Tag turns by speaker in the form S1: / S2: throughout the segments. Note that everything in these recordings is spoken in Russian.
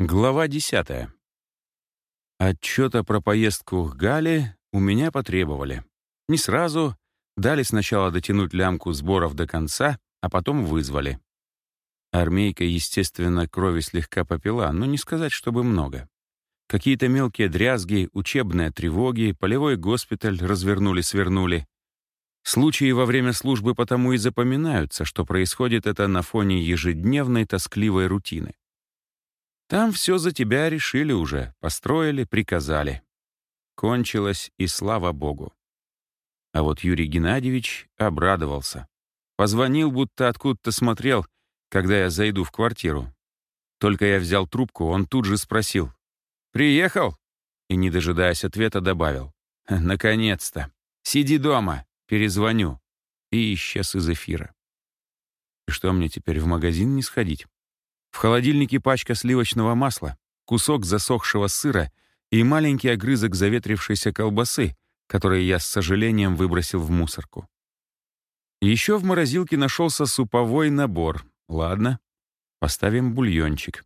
S1: Глава 10. Отчета про поездку к Гале у меня потребовали. Не сразу, дали сначала дотянуть лямку сборов до конца, а потом вызвали. Армейка, естественно, крови слегка попила, но не сказать, чтобы много. Какие-то мелкие дрязги, учебные тревоги, полевой госпиталь развернули-свернули. Случаи во время службы потому и запоминаются, что происходит это на фоне ежедневной тоскливой рутины. Там все за тебя решили уже, построили, приказали. Кончилось, и слава богу. А вот Юрий Геннадьевич обрадовался. Позвонил, будто откуда-то смотрел, когда я зайду в квартиру. Только я взял трубку, он тут же спросил. «Приехал?» И, не дожидаясь ответа, добавил. «Наконец-то! Сиди дома, перезвоню». И исчез из эфира. И что мне теперь, в магазин не сходить? В холодильнике пачка сливочного масла, кусок засохшего сыра и маленький огрызок заветрившейся колбасы, который я с сожалением выбросил в мусорку. Еще в морозилке нашелся суповой набор. Ладно, поставим бульончик.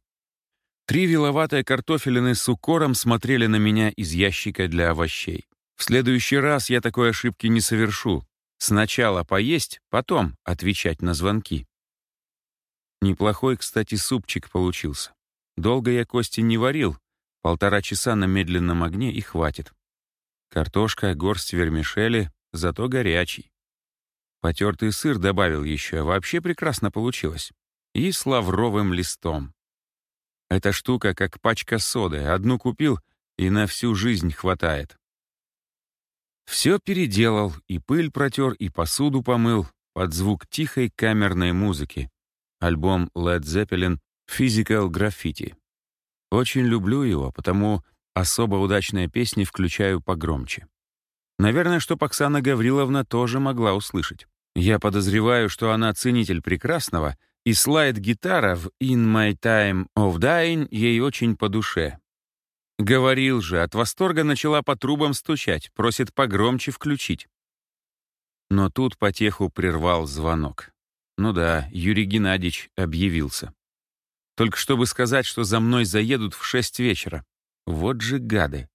S1: Три виловатые картофелины с укором смотрели на меня из ящика для овощей. В следующий раз я такой ошибки не совершу. Сначала поесть, потом отвечать на звонки. Неплохой, кстати, супчик получился. Долго я кости не варил, полтора часа на медленном огне и хватит. Картошка, горсть вермишели, зато горячий. Потертый сыр добавил еще, вообще прекрасно получилось. И с лавровым листом. Эта штука как пачка соды, одну купил, и на всю жизнь хватает. Все переделал, и пыль протер, и посуду помыл, под звук тихой камерной музыки, альбом Led Zeppelin «Physical Graffiti». Очень люблю его, потому особо удачные песни включаю погромче. Наверное, что Оксана Гавриловна тоже могла услышать. Я подозреваю, что она ценитель прекрасного, и слайд-гитара в «In My Time of Dying» ей очень по душе. Говорил же, от восторга начала по трубам стучать, просит погромче включить. Но тут потеху прервал звонок. Ну да, Юрий Геннадьевич объявился. Только чтобы сказать, что за мной заедут в шесть вечера. Вот же гады.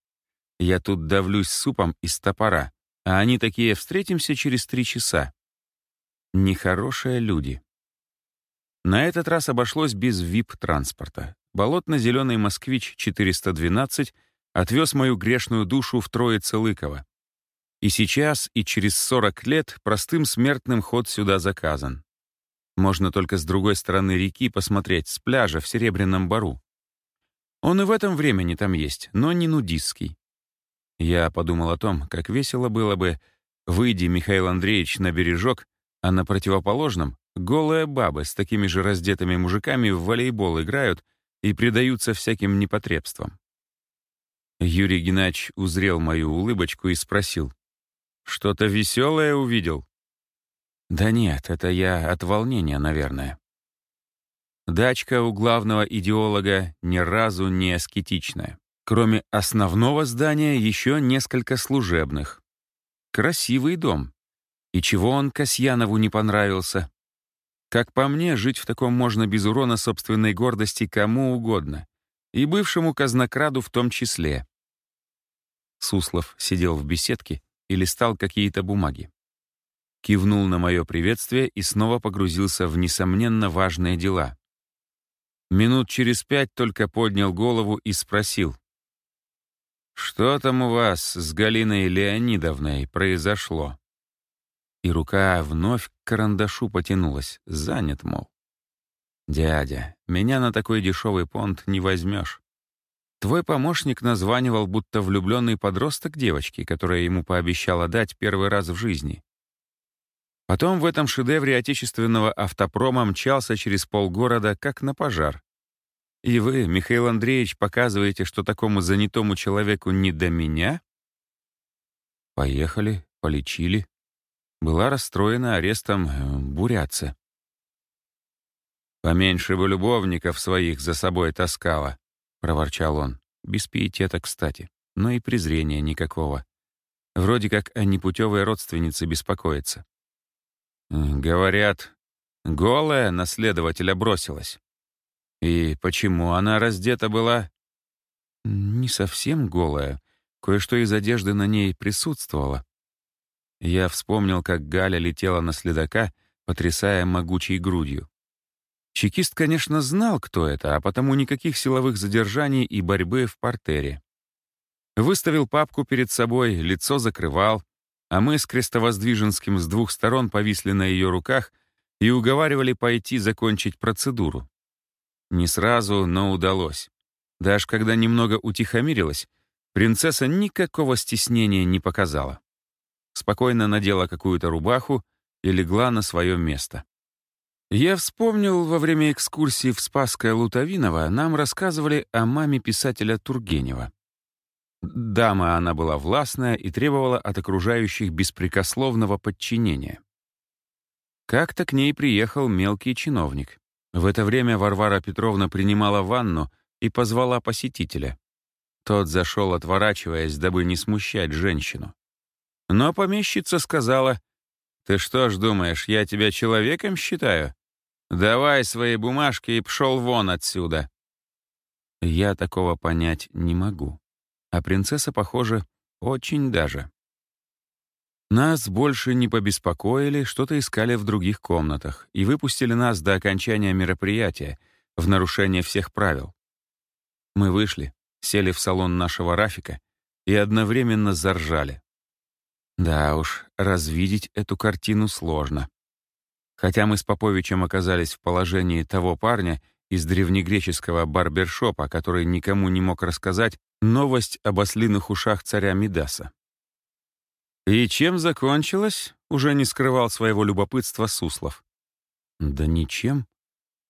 S1: Я тут давлюсь супом из топора, а они такие «встретимся через три часа». Нехорошие люди. На этот раз обошлось без вип-транспорта. Болотно-зеленый «Москвич-412» отвез мою грешную душу в Троице-Лыково. И сейчас, и через 40 лет простым смертным ход сюда заказан. Можно только с другой стороны реки посмотреть, с пляжа в Серебряном Бару. Он и в этом времени там есть, но не нудистский. Я подумал о том, как весело было бы, выйди, Михаил Андреевич, на бережок, а на противоположном голые бабы с такими же раздетыми мужиками в волейбол играют и предаются всяким непотребствам. Юрий Геннадьевич узрел мою улыбочку и спросил, «Что-то веселое увидел?» Да нет, это я от волнения, наверное. Дачка у главного идеолога ни разу не аскетичная. Кроме основного здания, еще несколько служебных. Красивый дом. И чего он Касьянову не понравился? Как по мне, жить в таком можно без урона собственной гордости кому угодно. И бывшему казнокраду в том числе. Суслов сидел в беседке и листал какие-то бумаги кивнул на мое приветствие и снова погрузился в несомненно важные дела. Минут через пять только поднял голову и спросил. «Что там у вас с Галиной Леонидовной произошло?» И рука вновь к карандашу потянулась, занят, мол. «Дядя, меня на такой дешевый понт не возьмешь. Твой помощник названивал, будто влюбленный подросток девочки, которая ему пообещала дать первый раз в жизни. Потом в этом шедевре отечественного автопрома мчался через полгорода, как на пожар. И вы, Михаил Андреевич, показываете, что такому занятому человеку не до меня? Поехали, полечили. Была расстроена арестом э, бурятца. «Поменьше бы любовников своих за собой таскала», — проворчал он. Без пиетета, кстати, но и презрения никакого. Вроде как о непутевой родственнице беспокоится. Говорят, голая наследователя бросилась. И почему она раздета была?
S2: Не совсем голая. Кое-что из одежды на ней присутствовало. Я вспомнил, как Галя летела на следака, потрясая могучей грудью. Чекист, конечно, знал, кто это, а потому никаких силовых задержаний и борьбы в портере. Выставил папку перед собой, лицо закрывал, а мы с Крестовоздвиженским с двух сторон повисли на ее руках и уговаривали пойти закончить процедуру. Не сразу, но удалось. Даже когда немного утихомирилась, принцесса никакого стеснения не показала спокойно надела какую-то рубаху и легла на свое место. Я вспомнил, во время экскурсии в Спасское Лутовиново нам рассказывали о маме писателя Тургенева. Дама она была властная и требовала от окружающих беспрекословного подчинения. Как-то к ней приехал мелкий чиновник. В это время Варвара Петровна принимала ванну и позвала посетителя. Тот зашел, отворачиваясь, дабы не смущать женщину. Но помещица сказала, «Ты что ж думаешь, я тебя человеком считаю? Давай свои бумажки и пшел вон отсюда». Я такого понять не могу. А принцесса, похоже, очень даже. Нас больше не побеспокоили, что-то искали в других комнатах и выпустили нас до окончания мероприятия, в нарушение всех правил. Мы вышли, сели в салон нашего Рафика и одновременно заржали. Да уж, развидеть эту картину сложно. Хотя мы с Поповичем оказались в положении того парня из древнегреческого барбершопа, который никому не мог рассказать новость об ослиных ушах царя Мидаса. И чем закончилось, уже не скрывал своего любопытства Суслов. Да ничем.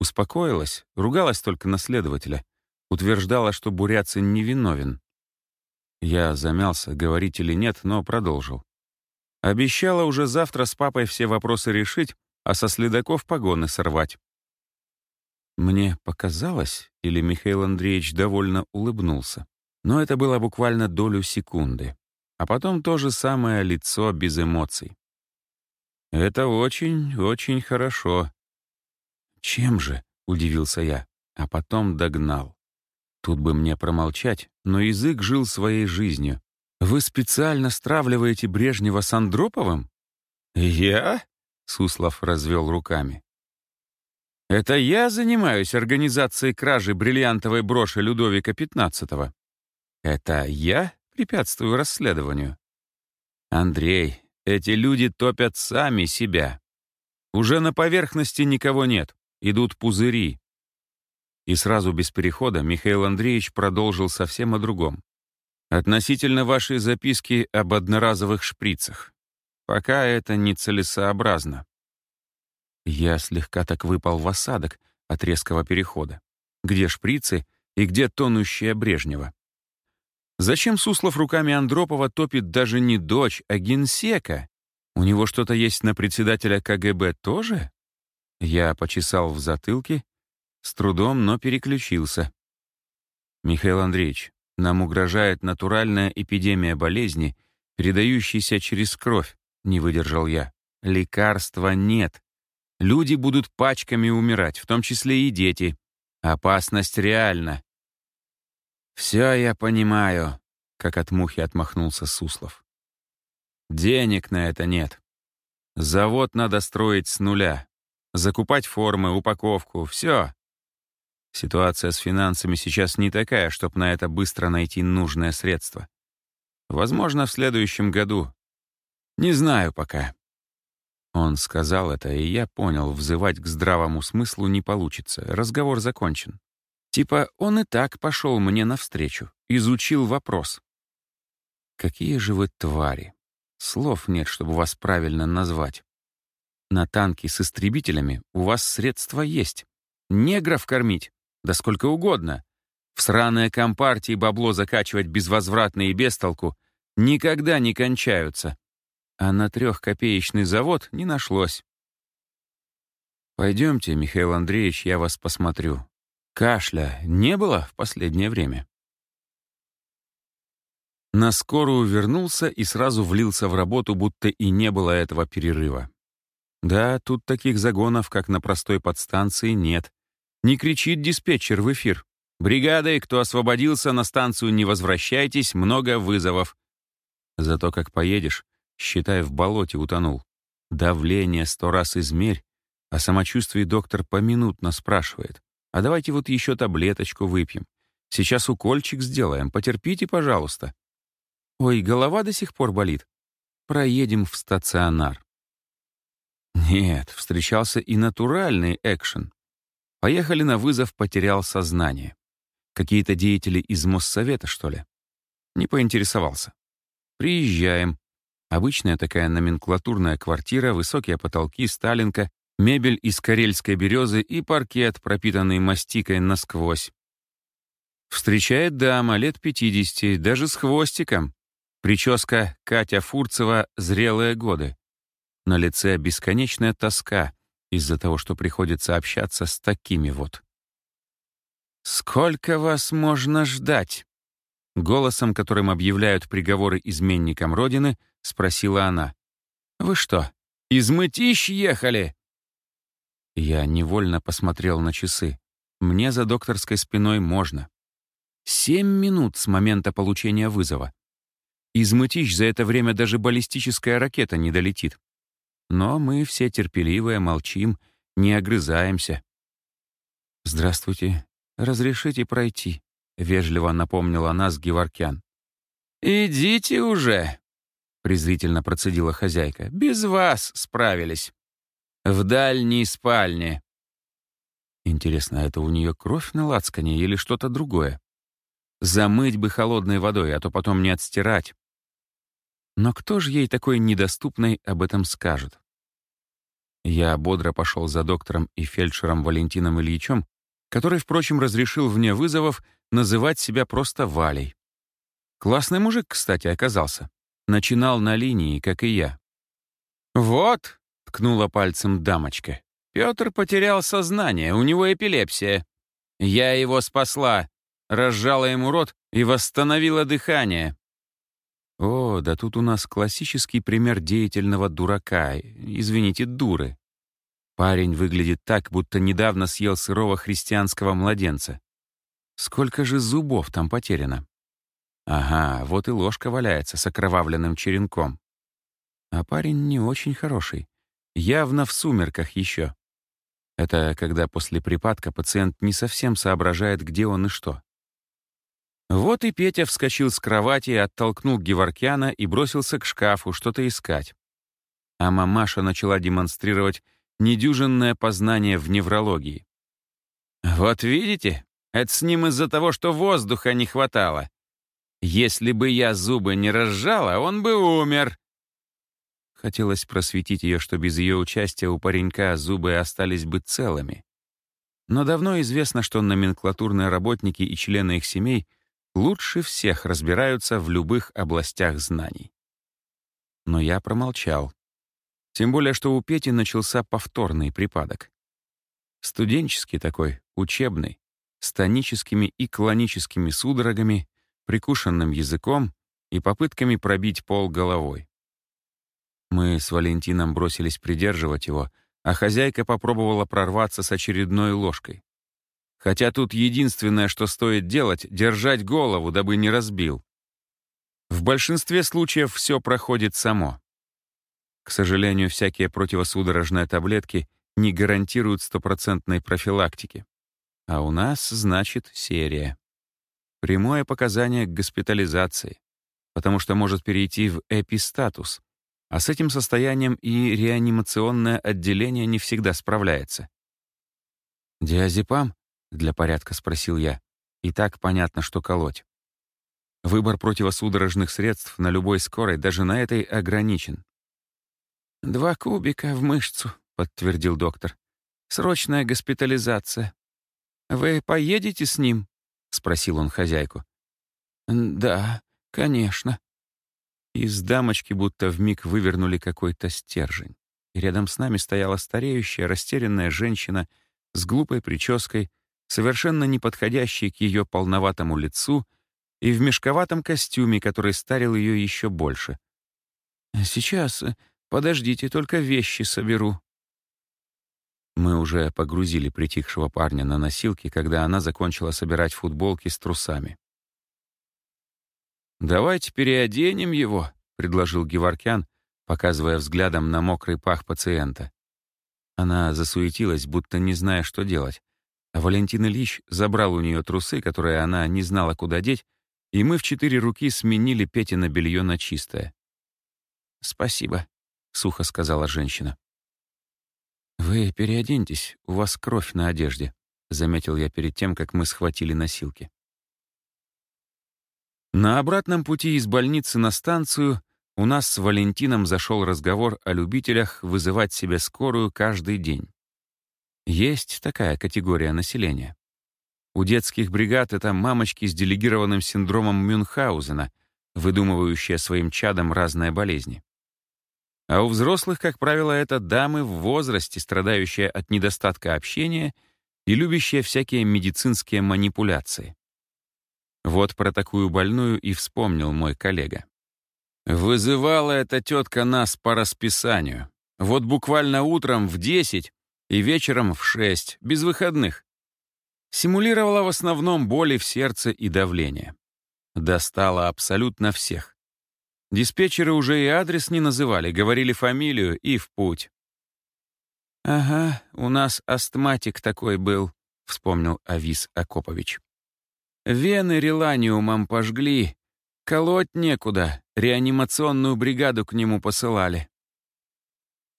S2: Успокоилась, ругалась только на следователя. Утверждала, что Буряцин невиновен. Я замялся, говорить или нет, но продолжил. Обещала уже завтра с папой все вопросы решить, а со следаков погоны сорвать. Мне показалось, или Михаил Андреевич довольно улыбнулся, но это было буквально долю секунды. А потом то же самое лицо без эмоций. «Это очень, очень хорошо». «Чем же?» — удивился я, а потом догнал. Тут бы мне промолчать, но язык жил своей жизнью, вы специально стравливаете Брежнева с Андроповым? Я? Суслов развел руками. Это я занимаюсь организацией кражи бриллиантовой броши Людовика XV. Это я препятствую расследованию. Андрей, эти люди топят сами себя. Уже на поверхности никого нет, идут пузыри. И сразу без перехода Михаил Андреевич продолжил совсем о другом. Относительно вашей записки об одноразовых шприцах. Пока это нецелесообразно. Я слегка так выпал в осадок от резкого перехода. Где шприцы и где тонущая Брежнева? Зачем Суслов руками Андропова топит даже не дочь, а генсека? У него что-то есть на председателя КГБ тоже? Я почесал в затылке, с трудом, но переключился. Михаил Андреевич, нам угрожает натуральная эпидемия болезни, передающейся через кровь, не выдержал я. Лекарства нет. Люди будут пачками умирать, в том числе и дети. Опасность реальна. «Все я понимаю», — как от мухи отмахнулся Суслов. «Денег на это нет. Завод надо строить с нуля. Закупать формы, упаковку, все. Ситуация с финансами сейчас не такая, чтобы на это быстро найти нужное средство. Возможно, в следующем году. Не знаю пока. Он сказал это, и я понял, взывать к здравому смыслу не получится. Разговор закончен. Типа, он и так пошел мне навстречу, изучил вопрос. Какие же вы твари. Слов нет, чтобы вас правильно назвать. На танки с истребителями у вас средства есть. Негров кормить да сколько угодно. В сраные компартии бабло закачивать безвозвратно и без толку никогда не кончаются. А на трехкопеечный завод не нашлось. «Пойдемте, Михаил Андреевич, я вас посмотрю. Кашля не было в последнее время?» На скорую вернулся и сразу влился в работу, будто и не было этого перерыва. Да, тут таких загонов, как на простой подстанции, нет.
S1: Не кричит диспетчер в эфир. «Бригадой, кто освободился, на станцию не возвращайтесь, много вызовов». Зато как поедешь, считай, в болоте утонул. Давление сто раз измерь, а самочувствие доктор поминутно спрашивает. А давайте вот еще таблеточку выпьем. Сейчас укольчик сделаем, потерпите, пожалуйста. Ой, голова до сих пор болит. Проедем в стационар. Нет, встречался и натуральный экшен. Поехали на вызов, потерял сознание. Какие-то деятели из Моссовета, что ли? Не поинтересовался. Приезжаем. Обычная такая номенклатурная квартира, высокие потолки, сталинка, мебель из карельской березы и паркет, пропитанный мастикой насквозь. Встречает дама лет 50, даже с хвостиком. Прическа Катя Фурцева «Зрелые годы». На лице бесконечная тоска из-за того, что приходится общаться с такими вот. «Сколько вас можно ждать?» Голосом, которым объявляют приговоры изменникам Родины, спросила она. «Вы что, из Мытищ ехали?» Я невольно посмотрел на часы. Мне за докторской спиной можно. Семь минут с момента получения вызова. Из Мытищ за это время даже баллистическая ракета не долетит. Но мы все терпеливые, молчим, не огрызаемся. «Здравствуйте. Разрешите пройти?» — вежливо напомнила нас Геворкян. «Идите уже!» — презрительно процедила хозяйка. «Без вас справились. В дальней спальне». Интересно, это у нее кровь на лацкане или что-то другое? Замыть бы холодной водой, а то потом не отстирать. Но кто же ей такой недоступной об этом скажет? Я бодро пошел за доктором и фельдшером Валентином Ильичем, который, впрочем, разрешил вне вызовов называть себя просто Валей. Классный мужик, кстати, оказался. Начинал на линии, как и я. «Вот», — ткнула пальцем дамочка, — «Петр потерял сознание, у него эпилепсия. Я его спасла, разжала ему рот и восстановила дыхание». О, да тут у нас классический пример деятельного дурака, извините, дуры. Парень выглядит так, будто недавно съел сырого христианского младенца. Сколько же зубов там потеряно? Ага, вот и ложка валяется с окровавленным черенком. А парень не очень хороший. Явно в сумерках еще. Это когда после припадка пациент не совсем соображает, где он и что. Вот и Петя вскочил с кровати, оттолкнул Геворкяна и бросился к шкафу что-то искать. А мамаша начала демонстрировать недюжинное познание в неврологии. «Вот видите, это с ним из-за того, что воздуха не хватало. Если бы я зубы не разжала, он бы умер». Хотелось просветить ее, что без ее участия у паренька зубы остались бы целыми. Но давно известно, что номенклатурные работники и члены их семей — лучше всех разбираются в любых областях знаний. Но я промолчал. Тем более, что у Пети начался повторный припадок. Студенческий такой, учебный, с тоническими и клоническими судорогами, прикушенным языком и попытками пробить пол головой. Мы с Валентином бросились придерживать его, а хозяйка попробовала прорваться с очередной ложкой. Хотя тут единственное, что стоит делать — держать голову, дабы не разбил. В большинстве случаев все проходит само. К сожалению, всякие противосудорожные таблетки не гарантируют стопроцентной профилактики. А у нас, значит, серия. Прямое показание к госпитализации, потому что может перейти в эпистатус, а с этим состоянием и реанимационное отделение не всегда справляется. Диазепам для порядка спросил я. И так понятно, что колоть. Выбор противосудорожных средств на любой скорой, даже на этой, ограничен. «Два кубика в мышцу», — подтвердил доктор. «Срочная госпитализация. Вы поедете с ним?» — спросил он хозяйку. «Да, конечно». Из дамочки будто вмиг вывернули какой-то стержень. И рядом с нами стояла стареющая, растерянная женщина с глупой прической, совершенно не подходящей к ее полноватому лицу и в мешковатом костюме, который старил ее еще больше. «Сейчас, подождите, только вещи соберу».
S2: Мы уже погрузили притихшего парня на носилки, когда она закончила собирать футболки с трусами. «Давайте переоденем его», — предложил Геворкян, показывая взглядом на мокрый пах пациента. Она засуетилась, будто не зная, что делать. А Валентин Ильич забрал у нее трусы, которые она не знала, куда деть, и мы в четыре руки сменили Петина белье на чистое. «Спасибо», — сухо сказала женщина. «Вы переоденьтесь, у вас кровь на одежде», — заметил я перед тем, как мы схватили носилки. На обратном пути из больницы на станцию у нас с Валентином зашел разговор о любителях вызывать себе скорую каждый день. Есть такая категория населения. У детских бригад это мамочки с делегированным синдромом Мюнхгаузена, выдумывающие своим чадом разные болезни. А у взрослых, как правило, это дамы в возрасте, страдающие от недостатка общения и любящие всякие медицинские манипуляции. Вот про такую больную и вспомнил мой коллега. Вызывала эта тетка нас по расписанию. Вот буквально утром в 10 и вечером в 6, без выходных. Симулировала в основном боли в сердце и давление. Достала абсолютно всех. Диспетчеры уже и адрес не называли, говорили фамилию и в путь. «Ага, у нас астматик такой был», — вспомнил Авис Акопович. Вены реланиумом пожгли. Колоть некуда, реанимационную бригаду к нему посылали.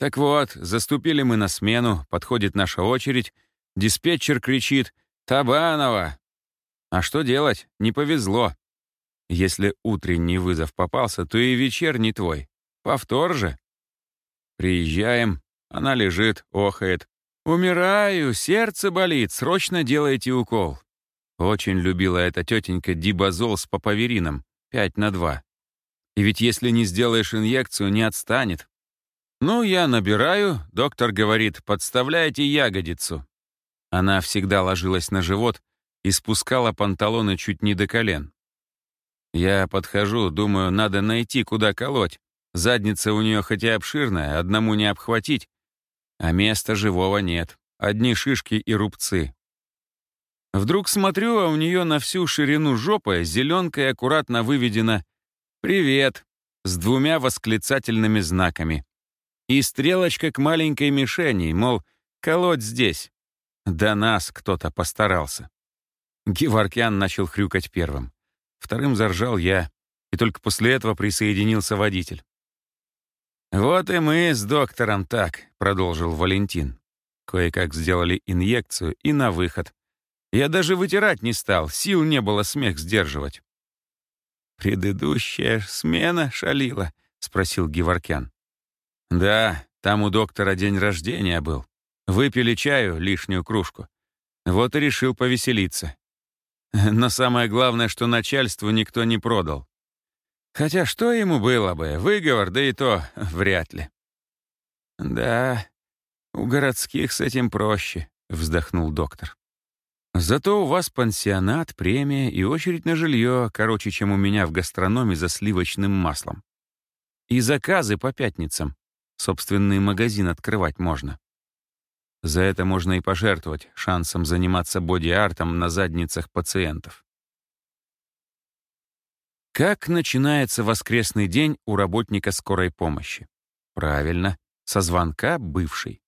S2: Так вот, заступили мы на смену, подходит наша очередь, диспетчер кричит «Табанова!» А что делать? Не повезло. Если утренний вызов попался, то и вечерний твой. Повтор же. Приезжаем, она лежит, охает. «Умираю, сердце болит, срочно делайте укол». Очень любила эта тетенька дибазол с папаверином, 5 на 2. И ведь если не сделаешь инъекцию, не отстанет. Ну, я набираю, доктор говорит, подставляйте ягодицу. Она всегда ложилась на живот и спускала панталоны чуть не до колен. Я подхожу, думаю, надо найти, куда колоть. Задница у нее хотя обширная, одному не обхватить. А места живого нет. Одни шишки и рубцы. Вдруг смотрю, а у нее на всю ширину жопы зеленкой аккуратно выведено «Привет» с двумя восклицательными знаками. И стрелочка к маленькой мишени, мол, колоть здесь. До нас кто-то постарался. Геворкян начал хрюкать первым. Вторым заржал я, и только после этого присоединился водитель. «Вот и мы с доктором так», — продолжил Валентин. Кое-как сделали инъекцию и на выход. Я даже вытирать не стал, сил не было смех сдерживать. «Предыдущая смена шалила?» — спросил Геворкян. «Да, там у доктора день рождения был. Выпили чаю, лишнюю кружку. Вот и решил повеселиться. Но самое главное, что начальству никто не продал. Хотя что ему было бы, выговор, да и то вряд ли». «Да, у городских с этим проще», — вздохнул доктор. Зато у вас пансионат, премия и очередь на жилье короче, чем у меня в гастрономе за сливочным маслом. И заказы по пятницам. Собственный магазин открывать можно. За это можно и пожертвовать шансом заниматься боди-артом на задницах пациентов. Как начинается воскресный день у работника скорой помощи? Правильно, со звонка бывший.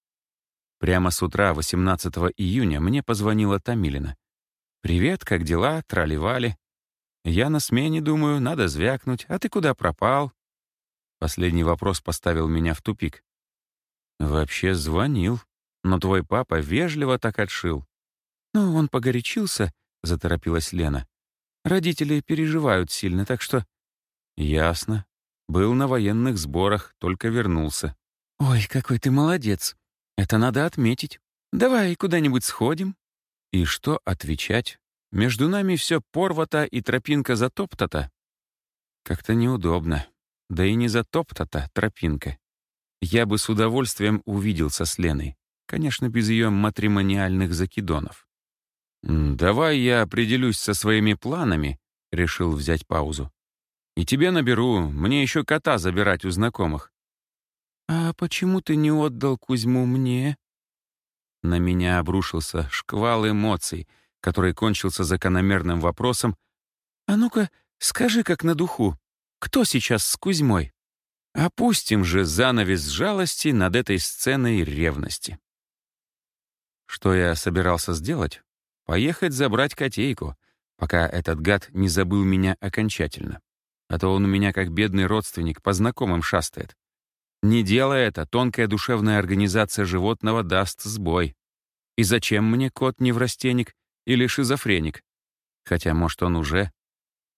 S2: Прямо с утра 18 июня мне позвонила Тамилина. «Привет, как дела? Тролливали?» «Я на смене, думаю, надо звякнуть. А ты куда пропал?» Последний вопрос поставил меня в тупик. «Вообще звонил, но твой папа вежливо так отшил». «Ну, он погорячился», — заторопилась Лена. «Родители переживают сильно, так что...» «Ясно. Был на военных сборах, только вернулся». «Ой, какой ты молодец. Это надо отметить. Давай куда-нибудь сходим. И что отвечать? Между нами все порвато и тропинка затоптата. Как-то неудобно. Да и не затоптата тропинка. Я бы с удовольствием увиделся с Леной. Конечно, без ее матримониальных закидонов. «Давай я определюсь со своими планами», — решил взять паузу. «И тебе наберу, мне еще кота забирать у знакомых. «А почему ты не отдал Кузьму мне?»
S1: На меня обрушился шквал эмоций, который кончился закономерным вопросом «А ну-ка, скажи как на духу, кто сейчас с Кузьмой?» Опустим же занавес жалости над этой сценой ревности. Что я собирался сделать? Поехать забрать котейку, пока этот гад не забыл меня окончательно. А то он у меня как бедный родственник по знакомым шастает. Не делая это, тонкая душевная организация животного даст сбой. И зачем мне кот-неврастенник или шизофреник? Хотя, может, он уже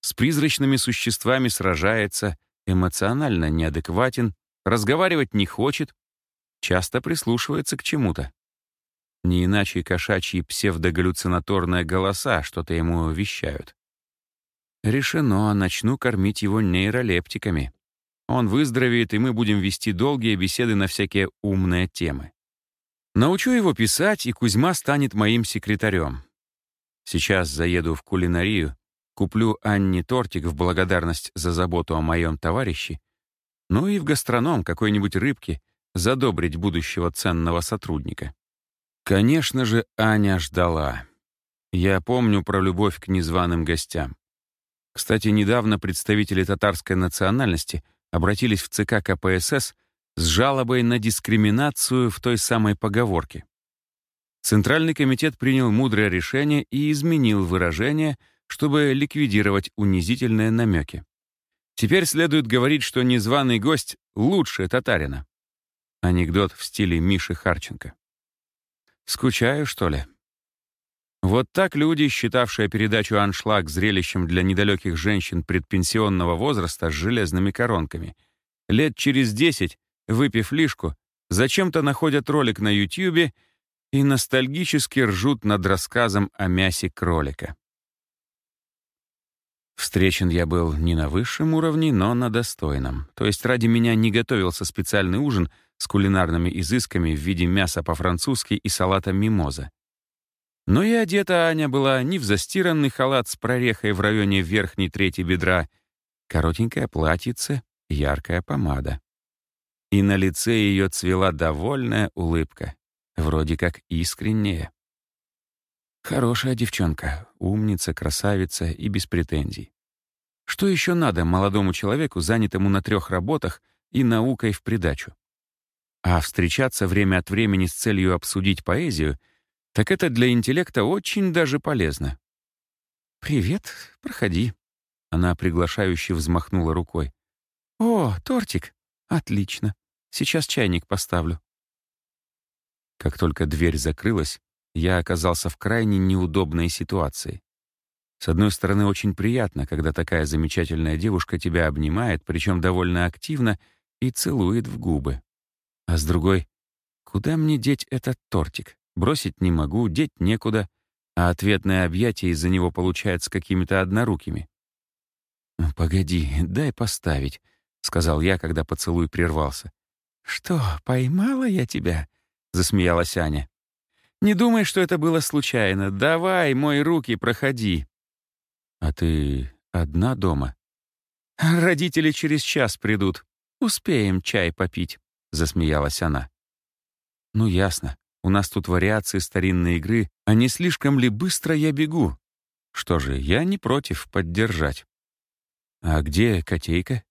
S1: с призрачными существами сражается эмоционально неадекватен, разговаривать не хочет, часто прислушивается к чему-то. Не иначе кошачьи псевдогаллюцинаторные голоса что-то ему вещают. Решено, начну кормить его нейролептиками. Он выздоровеет, и мы будем вести долгие беседы на всякие умные темы. Научу его писать, и Кузьма станет моим секретарем. Сейчас заеду в кулинарию, Куплю Анне тортик в благодарность за заботу о моем товарище, ну и в гастроном какой-нибудь рыбки задобрить будущего ценного сотрудника. Конечно же, Аня ждала. Я помню про любовь к незваным гостям. Кстати, недавно представители татарской национальности обратились в ЦК КПСС с жалобой на дискриминацию в той самой поговорке. Центральный комитет принял мудрое решение и изменил выражение — чтобы ликвидировать унизительные намеки. Теперь следует говорить, что незваный гость лучше татарина. Анекдот в стиле Миши Харченко. Скучаю, что ли? Вот так люди, считавшие передачу «Аншлаг» зрелищем для недалеких женщин предпенсионного возраста с железными коронками, лет через десять, выпив лишку, зачем-то находят ролик на Ютьюбе и ностальгически ржут над рассказом о мясе кролика. Встречен я был не на высшем уровне, но на достойном. То есть ради меня не готовился специальный ужин с кулинарными изысками в виде мяса по-французски и салата мимоза. Но и одета Аня была не в застиранный халат с прорехой в районе верхней трети бедра, коротенькое платьице, яркая помада. И на лице ее цвела довольная улыбка, вроде как искренняя. Хорошая девчонка, умница, красавица и без претензий. Что еще надо молодому человеку, занятому на трех работах и наукой в придачу? А встречаться время от времени с целью обсудить поэзию, так это для интеллекта очень даже полезно. «Привет, проходи». Она приглашающе взмахнула рукой. «О, тортик! Отлично. Сейчас чайник поставлю». Как только дверь закрылась, я оказался в крайне неудобной ситуации. С одной стороны, очень приятно, когда такая замечательная девушка тебя обнимает, причем довольно активно, и целует в губы. А с другой, куда мне деть этот тортик? Бросить не могу, деть некуда, а ответное объятие из-за него получается какими-то однорукими. «Ну, «Погоди, дай поставить», — сказал я, когда поцелуй прервался. «Что, поймала я тебя?» — засмеялась Аня. Не думай, что это было случайно. Давай, мой руки, проходи. А ты одна дома? Родители через час придут. Успеем чай попить, засмеялась она. Ну ясно. У нас тут вариации старинной игры, а не слишком ли быстро я бегу? Что же, я не против поддержать. А где котейка?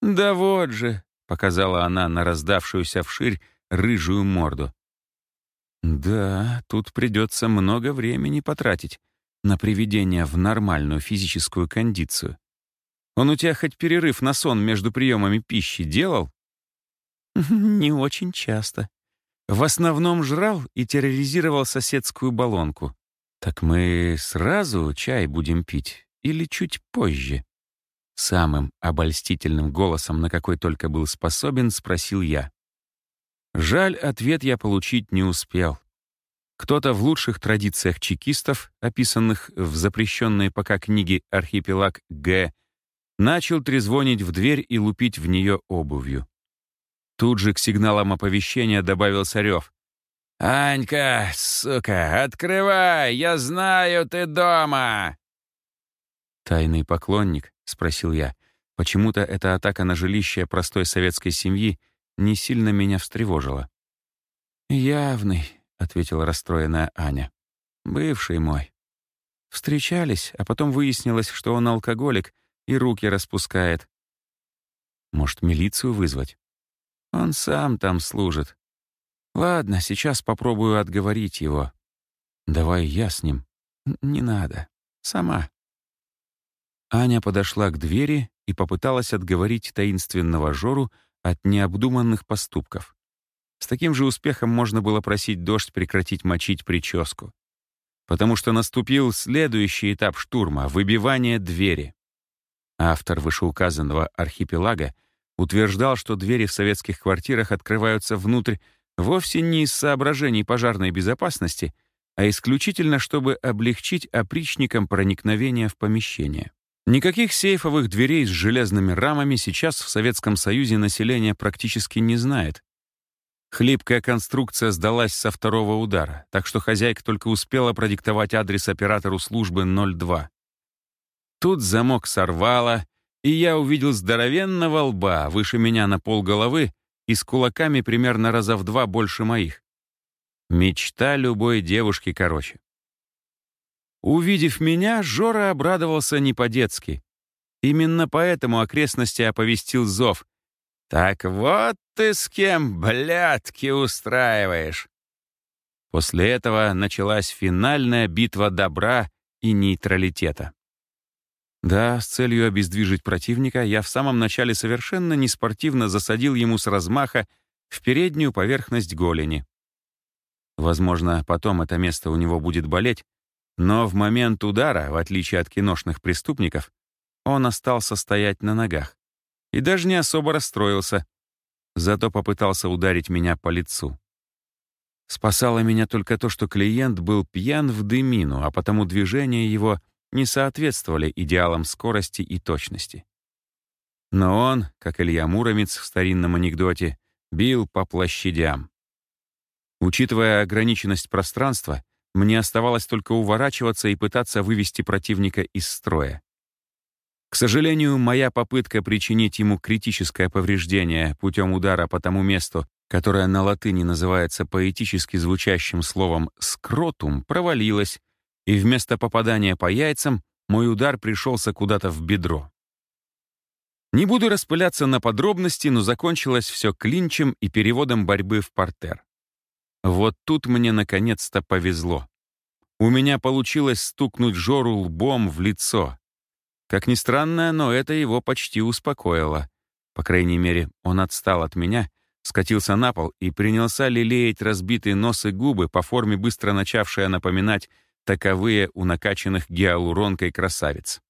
S1: Да вот же, показала она на раздавшуюся вширь рыжую морду. Да, тут придется много времени потратить на приведение в нормальную физическую кондицию. Он у тебя хоть перерыв на сон между приемами пищи делал? Не очень часто. В основном жрал и терроризировал соседскую баллонку. Так мы сразу чай будем пить или чуть позже? Самым обольстительным голосом, на какой только был способен, спросил я. Жаль, ответ я получить не успел. Кто-то в лучших традициях чекистов, описанных в запрещенной пока книге «Архипелаг Г», начал трезвонить в дверь и лупить в нее обувью. Тут же к сигналам оповещения добавился рев. «Анька, сука, открывай! Я знаю, ты дома!» «Тайный поклонник?» — спросил я. Почему-то эта атака на жилище простой советской семьи не сильно меня встревожила. «Явный», —
S2: ответила расстроенная Аня. «Бывший мой. Встречались, а потом выяснилось, что он алкоголик и руки распускает. Может, милицию вызвать? Он сам там служит. Ладно, сейчас попробую отговорить его. Давай я с ним. Не надо. Сама. Аня подошла к двери и попыталась отговорить таинственного Жору от необдуманных поступков. С таким же успехом можно было просить дождь прекратить мочить прическу. Потому что наступил следующий этап штурма — выбивание двери. Автор вышеуказанного архипелага утверждал, что двери в советских квартирах открываются внутрь вовсе не из соображений пожарной безопасности, а исключительно чтобы облегчить опричникам проникновение в помещение. Никаких сейфовых дверей с железными рамами сейчас в Советском Союзе население практически не знает. Хлипкая конструкция сдалась со второго удара, так что хозяйка только успела продиктовать адрес оператору службы 02. Тут замок сорвало, и я увидел здоровенного лба выше меня на пол головы и с кулаками примерно раза в два больше моих. Мечта любой девушки короче. Увидев меня, Жора обрадовался не по-детски. Именно поэтому окрестности оповестил зов. «Так вот ты с кем блядки устраиваешь!» После этого началась финальная битва добра и нейтралитета. Да, с целью обездвижить противника я в самом начале совершенно неспортивно засадил ему с размаха в переднюю поверхность голени. Возможно, потом это место у него будет болеть, но в момент удара, в отличие от киношных преступников, он остался стоять на ногах и даже не особо расстроился, зато попытался ударить меня по лицу. Спасало меня только то, что клиент был пьян в дымину, а потому движение его — не соответствовали идеалам скорости и точности. Но он, как Илья Муромец в старинном анекдоте, бил по площадям. Учитывая ограниченность пространства, мне оставалось только уворачиваться и пытаться вывести противника из строя. К сожалению, моя попытка причинить ему критическое повреждение путем удара по тому месту, которое на латыни называется поэтически звучащим словом «скротум», провалилась, и вместо попадания по яйцам мой удар пришелся куда-то в бедро. Не буду распыляться на подробности, но закончилось все клинчем и переводом борьбы в портер. Вот тут мне наконец-то повезло. У меня получилось стукнуть Жору лбом в лицо. Как ни странно, но это его почти успокоило. По крайней мере, он отстал от меня, скатился на пол и принялся лелеять разбитые нос и губы по форме, быстро начавшая напоминать таковые у накачанных гиалуронкой красавиц.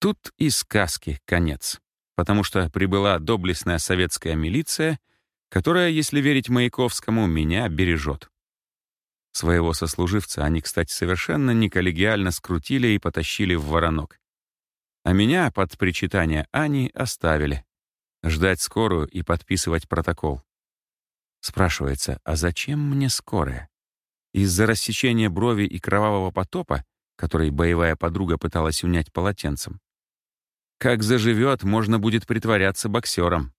S2: Тут и сказки конец, потому что прибыла доблестная советская милиция, которая, если верить Маяковскому, меня бережет. Своего сослуживца они, кстати, совершенно не коллегиально скрутили и потащили в воронок. А меня под причитание Ани оставили. Ждать скорую и подписывать протокол. Спрашивается, а зачем мне скорая? Из-за рассечения брови и кровавого потопа, который боевая подруга пыталась унять полотенцем. Как заживет, можно будет притворяться боксером.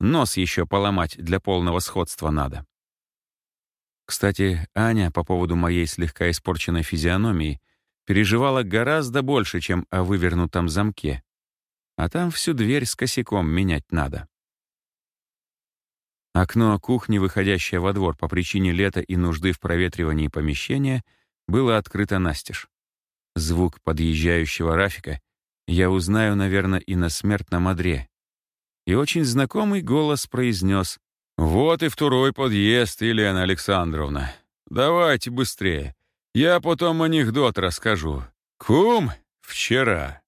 S2: Нос еще поломать для полного сходства надо. Кстати, Аня по поводу моей слегка испорченной физиономии переживала гораздо больше, чем о вывернутом замке. А там всю дверь с косяком менять надо. Окно кухни, выходящее во двор по причине лета и нужды в проветривании помещения, было открыто настежь. Звук подъезжающего Рафика я узнаю, наверное, и на смертном одре. И очень знакомый голос произнес «Вот и второй подъезд, Елена Александровна. Давайте быстрее. Я потом анекдот расскажу. Кум, вчера».